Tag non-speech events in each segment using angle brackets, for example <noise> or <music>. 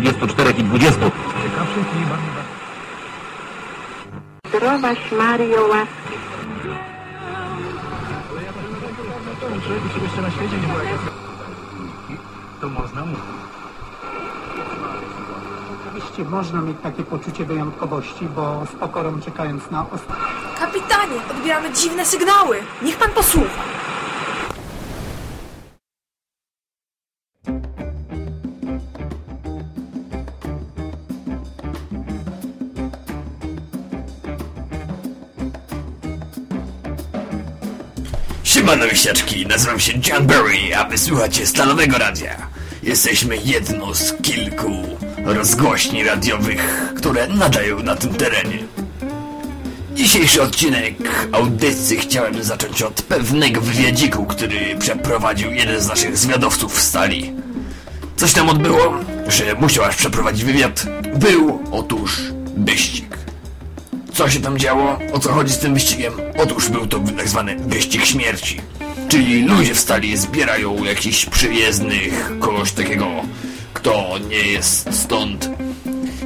24 i 20. Zdrowaś Mario łaski. Oczywiście można mieć takie poczucie wyjątkowości, bo z pokorą czekając na ostatnie. Kapitanie, odbieramy dziwne sygnały. Niech pan posłucha. Siemano wisiaczki, nazywam się John Berry, a wysłuchacie Stalowego Radia. Jesteśmy jedną z kilku rozgłośni radiowych, które nadają na tym terenie. Dzisiejszy odcinek audycji chciałem zacząć od pewnego wywiadziku, który przeprowadził jeden z naszych zwiadowców w stali. Coś tam odbyło, że musiał aż przeprowadzić wywiad. Był otóż wyścig. Co się tam działo? O co chodzi z tym wyścigiem? Otóż był to tak zwany wyścig śmierci. Czyli ludzie w stali zbierają jakichś przyjezdnych, kogoś takiego, kto nie jest stąd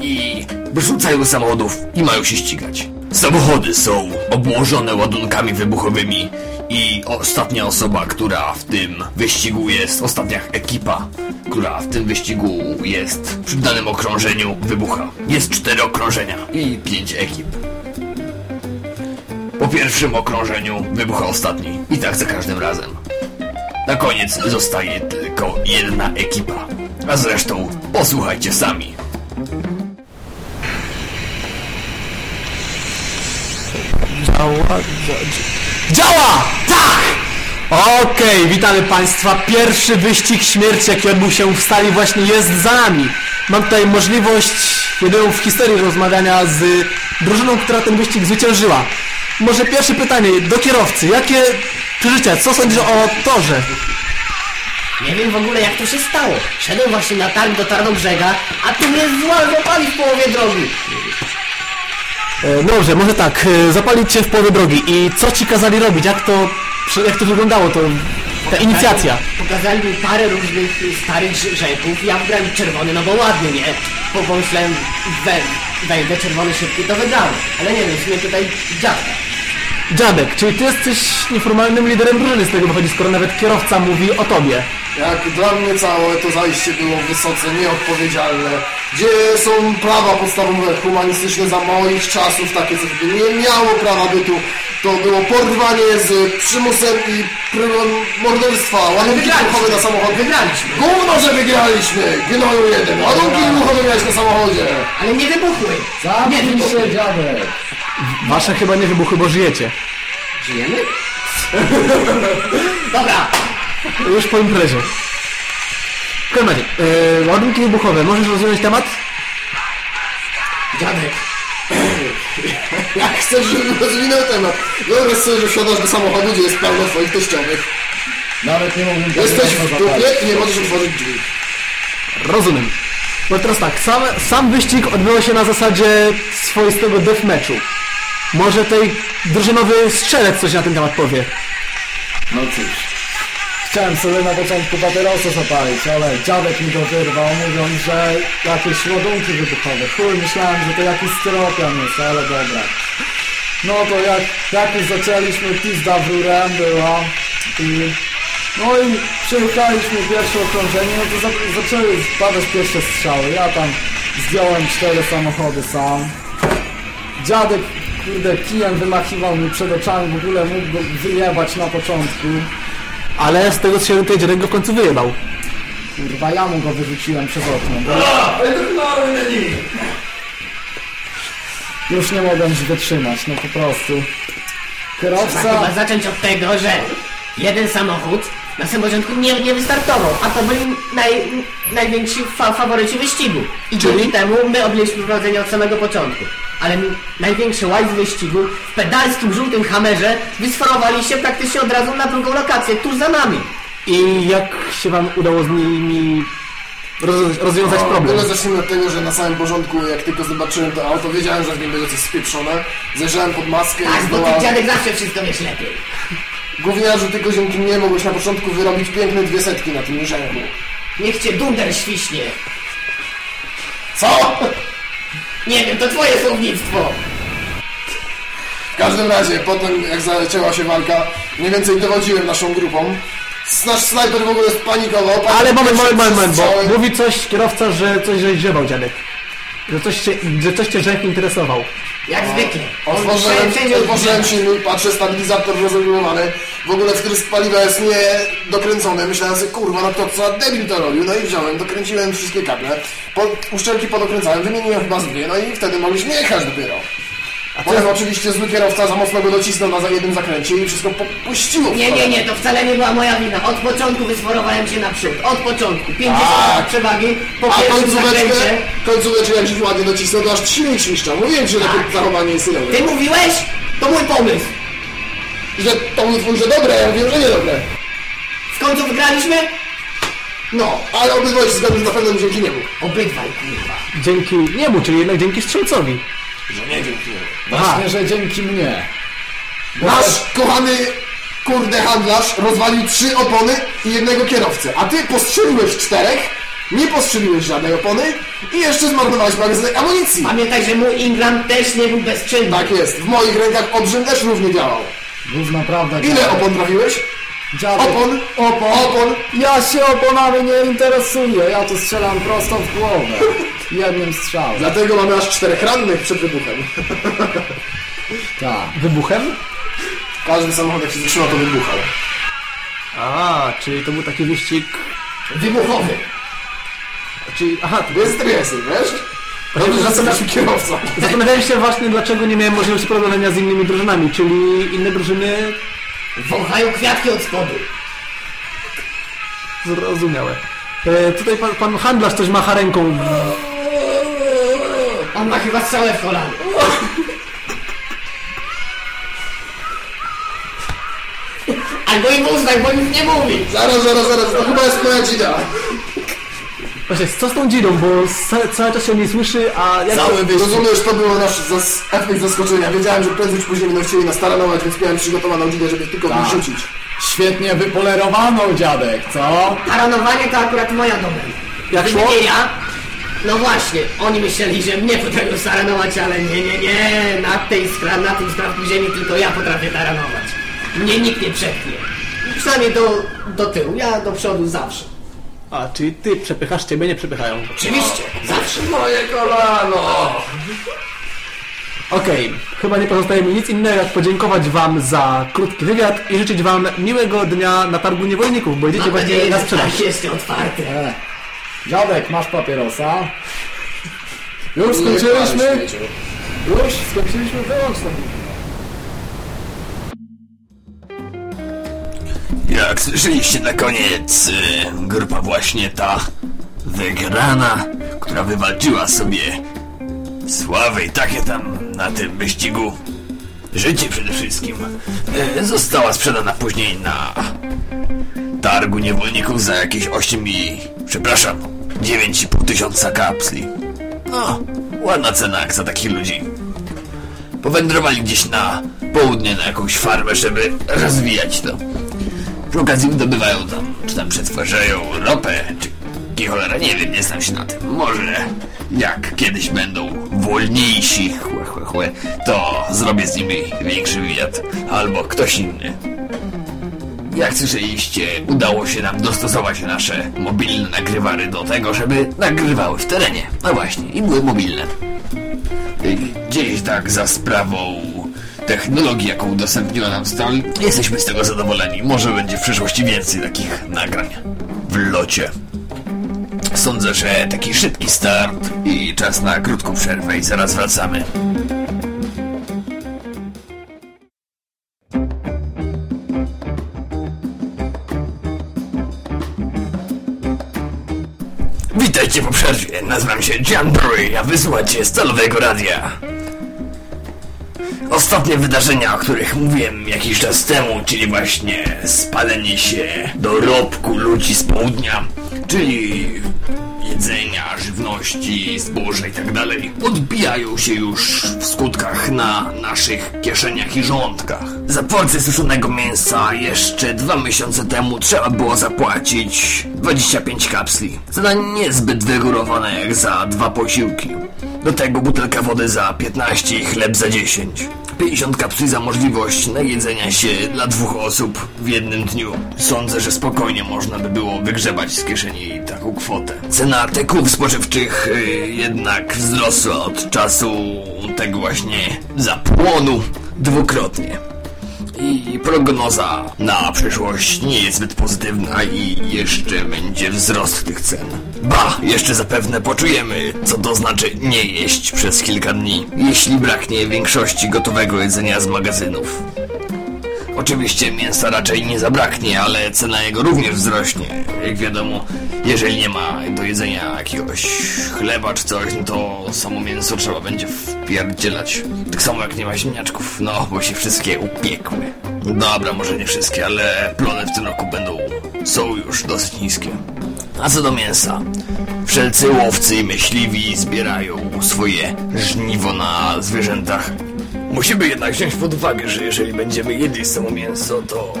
i wyrzucają samochodów i mają się ścigać. Samochody są obłożone ładunkami wybuchowymi i ostatnia osoba, która w tym wyścigu jest, ostatnia ekipa, która w tym wyścigu jest przy danym okrążeniu wybucha. Jest cztery okrążenia i pięć ekip. Pierwszym okrążeniu wybucha ostatni i tak za każdym razem. Na koniec zostaje tylko jedna ekipa. A zresztą posłuchajcie sami. Działa! Działa! Tak! Okej, witamy Państwa. Pierwszy wyścig śmierci, jaki odbył się w stali właśnie jest za nami. Mam tutaj możliwość, jedyną w historii rozmawiania z drużyną, która ten wyścig zwyciężyła. Może pierwsze pytanie do kierowcy. Jakie przeżycia, co sądzisz o torze? Nie wiem w ogóle jak to się stało. Szedłem właśnie na targ do Tarnobrzega, a tu mnie zła- złapali w połowie drogi. E, Dobrze, może tak, e, zapalić Cię w połowie drogi. I co Ci kazali robić? Jak to, jak to wyglądało, to, ta inicjacja? Pokazali mi parę różnych y, starych rzeków. Ja wybrałem czerwony, no bo ładny, nie? Po pomyślałem, we, wejdę czerwony szybki, to wygrałem. Ale nie wiem, w sumie tutaj dziadka. Dziadek, czyli Ty jesteś nieformalnym liderem drużyny z tego wychodzi, skoro nawet kierowca mówi o Tobie. Jak dla mnie całe to zajście było wysoce nieodpowiedzialne. Gdzie są prawa podstawowe humanistyczne za moich czasów, takie coś by nie miało prawa bytu. To było porwanie z przymusem i próbą morderstwa. Ładunki wygraliśmy. wybuchowe na samochód. Wygraliśmy. Gówno, że wygraliśmy! Gnoju jeden. Ładunki wybuchowe miałeś na samochodzie. Ale nie wybuchły. nie wybuchły. dziadek. Wasze chyba nie wybuchły, bo żyjecie. Żyjemy? <laughs> Dobra, Już po imprezie. W każdym razie, e, ładunki wybuchowe, możesz rozwiązać temat? Dziadek. Chcesz, żebym rozwinął temat? Wyobraź sobie, że wsiadasz do samochodu, gdzie jest pełno twoich teściowych. Nawet nie mógłbym Jesteś w dupie i nie możesz otworzyć drzwi. Rozumiem. No teraz tak, sam, sam wyścig odbywał się na zasadzie swoistego deathmatchu. Może tej drużynowy strzelec coś na ten temat powie. No cóż. Chciałem sobie na początku papierosa zapalić, ale dziadek mi go wyrwał, mówiąc, że jakieś ładunki wybuchowe. Chuj, myślałem, że to jakiś styropian jest, ale dobra. No to jak, jak już zaczęliśmy, pizda w rurę była i... No i przyjechaliśmy pierwsze okrążenie, no to za, zaczęły padać pierwsze strzały. Ja tam zdjąłem cztery samochody sam. Dziadek, kurde, kijem wymachiwał mi przed oczami, w ogóle mógł go wyjebać na początku. Ale z tego co się tej dziadek go w końcu wyjebał. Kurwa, ja mu go wyrzuciłem przez okno. Już nie mogłem już wytrzymać, no po prostu. trzeba chyba Kierowca... zacząć od tego, że jeden samochód na samym początku nie, nie wystartował, a to byli naj, najwięksi fa faworyci wyścigu. I dzięki temu my objęliśmy prowadzenie od samego początku. Ale m- największy łajs wyścigu w pedalskim żółtym hamerze wysforowali się praktycznie od razu na drugą lokację, tuż za nami. I jak się wam udało z nimi roz, rozwiązać problem? Tyle zacznijmy od tego, że na samym porządku, jak tylko zobaczyłem to auto, wiedziałem, że w nim będzie coś spieprzone. Zajrzałem pod maskę Tak, i bo ty zdołałem... dziadek zawsze wszystko wiesz lepiej. Gówniarzu, tylko dzięki mnie mogłeś na początku wyrobić piękne dwie setki na tym rzęku. Niech cię dunder świśnie. Co? Nie wiem, to twoje słownictwo. W każdym razie, potem jak zaczęła się walka, mniej więcej dowodziłem naszą grupą. Nasz snajper w ogóle spanikował. Ale moment, pierwszy moment, moment, bo mówi coś kierowca, że coś żeś grzebał, dziadek. Że coś cię, że coś cię rzek interesował. Jak zwykle. Otworzyłem, otworzyłem silnik, patrzę, stabilizator rozregulowany. W ogóle wtrysk paliwa jest niedokręcony. Myślałem sobie, kurwa, no to co debil to robił. No i wziąłem, dokręciłem wszystkie kable. Po, uszczelki podokręcałem, wymieniłem chyba z dwie, no i wtedy mogliśmy jechać dopiero. Potem oczywiście zły kierowca za mocno go docisnął na za jednym zakręcie i wszystko popuściło. w Nie, nie, nie, to wcale nie była moja wina. Od początku wysforowałem się naprzód. Od początku. 50 Tak. przewagi po A pierwszym zakręcie. końcóweczkę jak się ładnie docisnął, to aż silnik świszcza. Mówiłem ci, że takie zachowanie jest synowe. Ty mówiłeś? To mój pomysł. Że to był twój, że dobre, ja mówię, że niedobre. W końcu wygraliśmy? No, Ale obydwaj się że na pewno dzięki niemu. obydwaj, kurwa. Dzięki niemu, czyli jednak dzięki strzelcowi. Że nie dzięki niemu. Właśnie, że dzięki mnie. Nasz kochany kurde handlarz rozwalił trzy opony i jednego kierowcę, a ty postrzeliłeś czterech, nie postrzeliłeś żadnej opony i jeszcze zmarnowałeś magazynek amunicji. Pamiętaj, że mój Ingram też nie był bezczynny. Tak jest, w moich rękach obrzym też równie działał. Już naprawdę. Ile dziadek. opon trafiłeś? Dziadek. Opon? Opon. Opon? Ja się oponami nie interesuję. Ja tu strzelam prosto w głowę. <laughs> Jednym strzałem. Dlatego mamy aż czterech rannych przed wybuchem. <laughs> Tak. Wybuchem? Każdy samochód jak się zatrzyma to wybuchał. A, czyli to był taki wyścig... Wybuchowy. Czyli, aha, to Bez stresy, wiesz? Dobrze, że jestem naszym kierowcą. Zastanawiałem się właśnie, dlaczego nie miałem możliwości porównania z innymi drużynami, czyli inne drużyny Wąchają kwiatki od spodu. zrozumiałe. E, tutaj pan, pan handlarz coś macha ręką. On ma chyba strzałę w kolano. Albo im uznaj, bo nic nie mówi. Zaraz, zaraz, zaraz, to chyba jest moja dzida. Właśnie, co z tą dzidą, bo ca- cały czas się nie słyszy, a jak... Cały wyścig. Rozumiesz, to był nasz zas efekt zaskoczenia. Wiedziałem, że prędzej czy później będą chcieli nas taranować, więc miałem przygotowaną dzidę, żeby tylko Tak. wyrzucić. Świetnie wypolerowaną, dziadek, co? Taranowanie to akurat moja domena. Jak szło? ja, no właśnie, oni myśleli, że mnie potrafią taranować, ale nie, nie, nie, na, tej skra, na tym skrawku ziemi tylko ja potrafię taranować. Mnie nikt nie przepchnie. Przynajmniej do, do tyłu, ja do przodu zawsze. A, czyli ty przepychasz, ciebie nie przepychają. Oczywiście, zawsze. Moje kolano! Okej, chyba nie pozostaje mi nic innego jak podziękować wam za krótki wywiad i życzyć wam miłego dnia na targu niewolników, bo idziecie Mam właśnie nadzieję, na że sprzedaż. tak otwarte. E. Dziadek, masz papierosa? Już skończyliśmy? Już skończyliśmy wyłącz Jak słyszeliście na koniec, grupa właśnie ta wygrana, która wywalczyła sobie sławę i takie tam na tym wyścigu, życie przede wszystkim, y, została sprzedana później na targu niewolników za jakieś 8 i... przepraszam, 9,5 tysiąca kapsli. No, ładna cena jak za takich ludzi. Powędrowali gdzieś na południe na jakąś farmę, żeby rozwijać to. Przy okazji wydobywają tam, czy tam przetwarzają ropę, czy ki cholera, nie wiem, nie znam się na tym. Może jak kiedyś będą wolniejsi, chłe, chłe, chłe, to zrobię z nimi większy wywiad, albo ktoś inny. Jak słyszeliście, udało się nam dostosować nasze mobilne nagrywary do tego, żeby nagrywały w terenie. No właśnie, i były mobilne. Gdzieś tak za sprawą technologii, jaką udostępniła nam Stal, jesteśmy z tego zadowoleni. Może będzie w przyszłości więcej takich nagrań w locie. Sądzę, że taki szybki start i czas na krótką przerwę i zaraz wracamy. Witajcie po przerwie. Nazywam się John Burry, a wysłuchacie Stalowego Radia. Ostatnie wydarzenia, o których mówiłem jakiś czas temu, czyli właśnie spalenie się dorobku ludzi z południa, czyli jedzenia, żywności, zboża itd. odbijają się już w skutkach na naszych kieszeniach i żołądkach. Za porcję suszonego mięsa jeszcze dwa miesiące temu trzeba było zapłacić 25 kapsli. Cena niezbyt wygórowana jak za dwa posiłki. Do tego butelka wody za 15 i chleb za 10. 50 kapsli za możliwość najedzenia się dla dwóch osób w jednym dniu. Sądzę, że spokojnie można by było wygrzebać z kieszeni taką kwotę. Cena artykułów spożywczych y, jednak wzrosła od czasu tego właśnie zapłonu dwukrotnie. I prognoza na przyszłość nie jest zbyt pozytywna i jeszcze będzie wzrost tych cen. Ba, jeszcze zapewne poczujemy, co to znaczy nie jeść przez kilka dni, jeśli braknie większości gotowego jedzenia z magazynów. Oczywiście mięsa raczej nie zabraknie, ale cena jego również wzrośnie. Jak wiadomo, jeżeli nie ma do jedzenia jakiegoś chleba czy coś, no to samo mięso trzeba będzie wpierdzielać. Tak samo jak nie ma ziemniaczków, no bo się wszystkie upiekły. Dobra, może nie wszystkie, ale plony w tym roku będą, są już dosyć niskie. A co do mięsa? Wszelcy łowcy i myśliwi zbierają swoje żniwo na zwierzętach. Musimy jednak wziąć pod uwagę, że jeżeli będziemy jedli samo mięso, to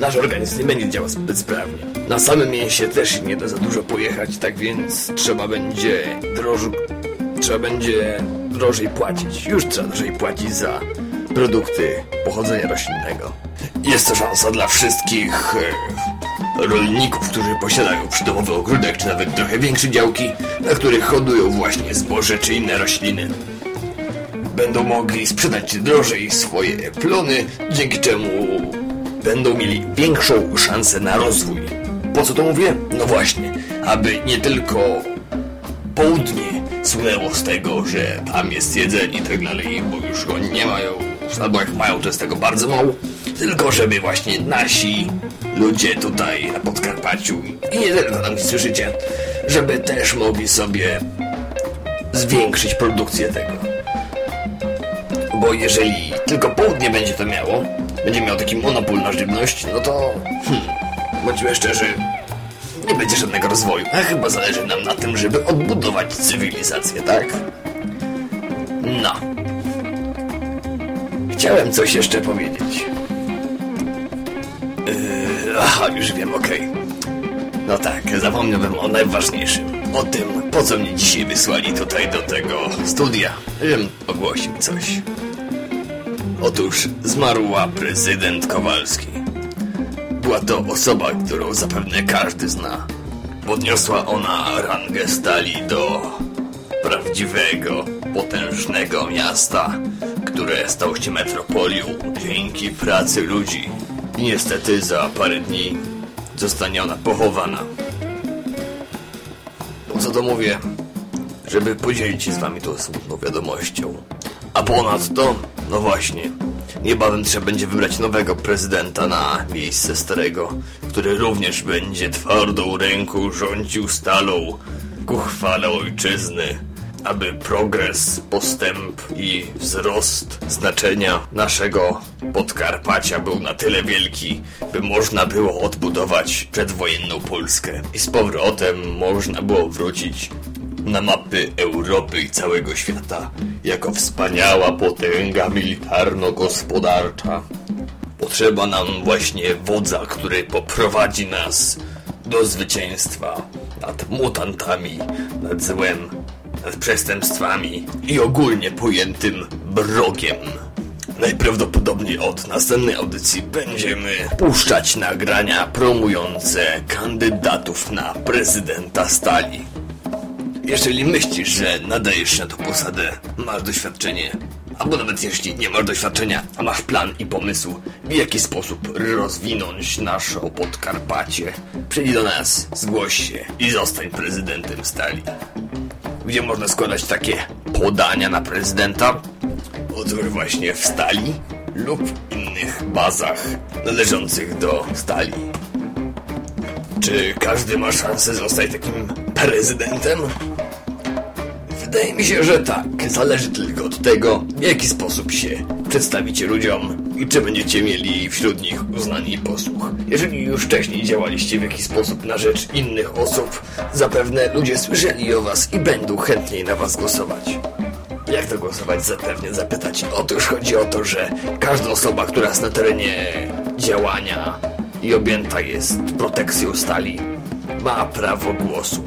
nasz organizm nie będzie działał zbyt sprawnie. Na samym mięsie też nie da za dużo pojechać, tak więc trzeba będzie droż... trzeba będzie drożej płacić. Już trzeba drożej płacić za produkty pochodzenia roślinnego. Jest to szansa dla wszystkich e, rolników, którzy posiadają przydomowy ogródek, czy nawet trochę większe działki, na których hodują właśnie zboże czy inne rośliny. Będą mogli sprzedać drożej swoje plony, dzięki czemu będą mieli większą szansę na rozwój. Po co to mówię? No właśnie, aby nie tylko południe słynęło z tego, że tam jest jedzenie i tak dalej, bo już go nie mają, albo jak mają, to jest tego bardzo mało, tylko żeby właśnie nasi ludzie tutaj na Podkarpaciu i nie tylko tam, gdzie słyszycie, żeby też mogli sobie zwiększyć produkcję tego. Bo jeżeli tylko południe będzie to miało, będzie miał taki monopol na żywność, no to, hmm, bądźmy szczerzy, nie będzie żadnego rozwoju. A chyba zależy nam na tym, żeby odbudować cywilizację, tak? No. Chciałem coś jeszcze powiedzieć. Yy, aha, już wiem, okej. No tak, zapomniałbym o najważniejszym. O tym, po co mnie dzisiaj wysłali tutaj do tego studia. Żebym ogłosił coś. Otóż zmarła prezydent Kowalski. Była to osoba, którą zapewne każdy zna. Podniosła ona rangę stali do prawdziwego, potężnego miasta, które stało się metropolią dzięki pracy ludzi. I niestety za parę dni zostanie ona pochowana. Co to mówię? Żeby podzielić się z wami tą smutną wiadomością. A ponadto, no właśnie, niebawem trzeba będzie wybrać nowego prezydenta na miejsce starego, który również będzie twardą ręką rządził stalą ku chwale ojczyzny, aby progres, postęp i wzrost znaczenia naszego Podkarpacia był na tyle wielki, by można było odbudować przedwojenną Polskę i z powrotem można było wrócić na mapy Europy i całego świata jako wspaniała potęga militarno-gospodarcza. Potrzeba nam właśnie wodza, który poprowadzi nas do zwycięstwa nad mutantami, nad złem, przestępstwami i ogólnie pojętym brogiem. Najprawdopodobniej od następnej audycji będziemy puszczać nagrania promujące kandydatów na prezydenta Stali. Jeżeli myślisz, że nadajesz się na tą posadę, masz doświadczenie, albo nawet jeśli nie masz doświadczenia, a masz plan i pomysł, w jaki sposób rozwinąć naszą Podkarpacie, przyjdź do nas, zgłoś się i zostań prezydentem Stali. Gdzie można składać takie podania na prezydenta? Otóż właśnie w Stali lub innych bazach należących do Stali. Czy każdy ma szansę zostać takim prezydentem? Wydaje mi się, że tak. Zależy tylko od tego, w jaki sposób się przedstawicie ludziom i czy będziecie mieli wśród nich uznanie i posłuch. Jeżeli już wcześniej działaliście w jakiś sposób na rzecz innych osób, zapewne ludzie słyszeli o was i będą chętniej na was głosować. Jak to głosować zapewne zapytać? Otóż chodzi o to, że każda osoba, która jest na terenie działania i objęta jest protekcją stali, ma prawo głosu.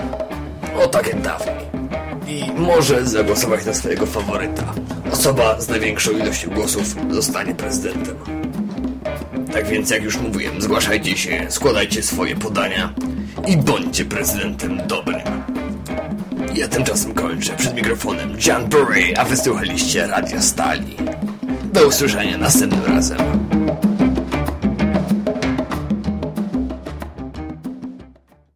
O tak jak dawniej. I może zagłosować na swojego faworyta. Osoba z największą ilością głosów zostanie prezydentem. Tak więc, jak już mówiłem, zgłaszajcie się, składajcie swoje podania i bądźcie prezydentem dobrym. Ja tymczasem kończę przed mikrofonem John Burry, a wysłuchaliście Radio Stali. Do usłyszenia następnym razem.